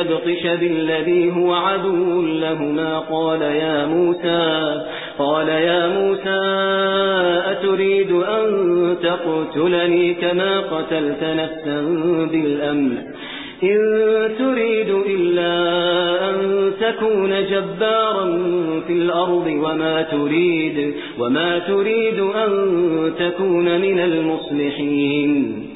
يبطش بالذي هو عدو لهما. قال يا موسى قال يا موسى أتريد أن تقتلني كما قتلت نفسا بالأمر إن تريد إلا أن تكون جبارا في الأرض وما تريد وما تريد أن تكون من المصلحين.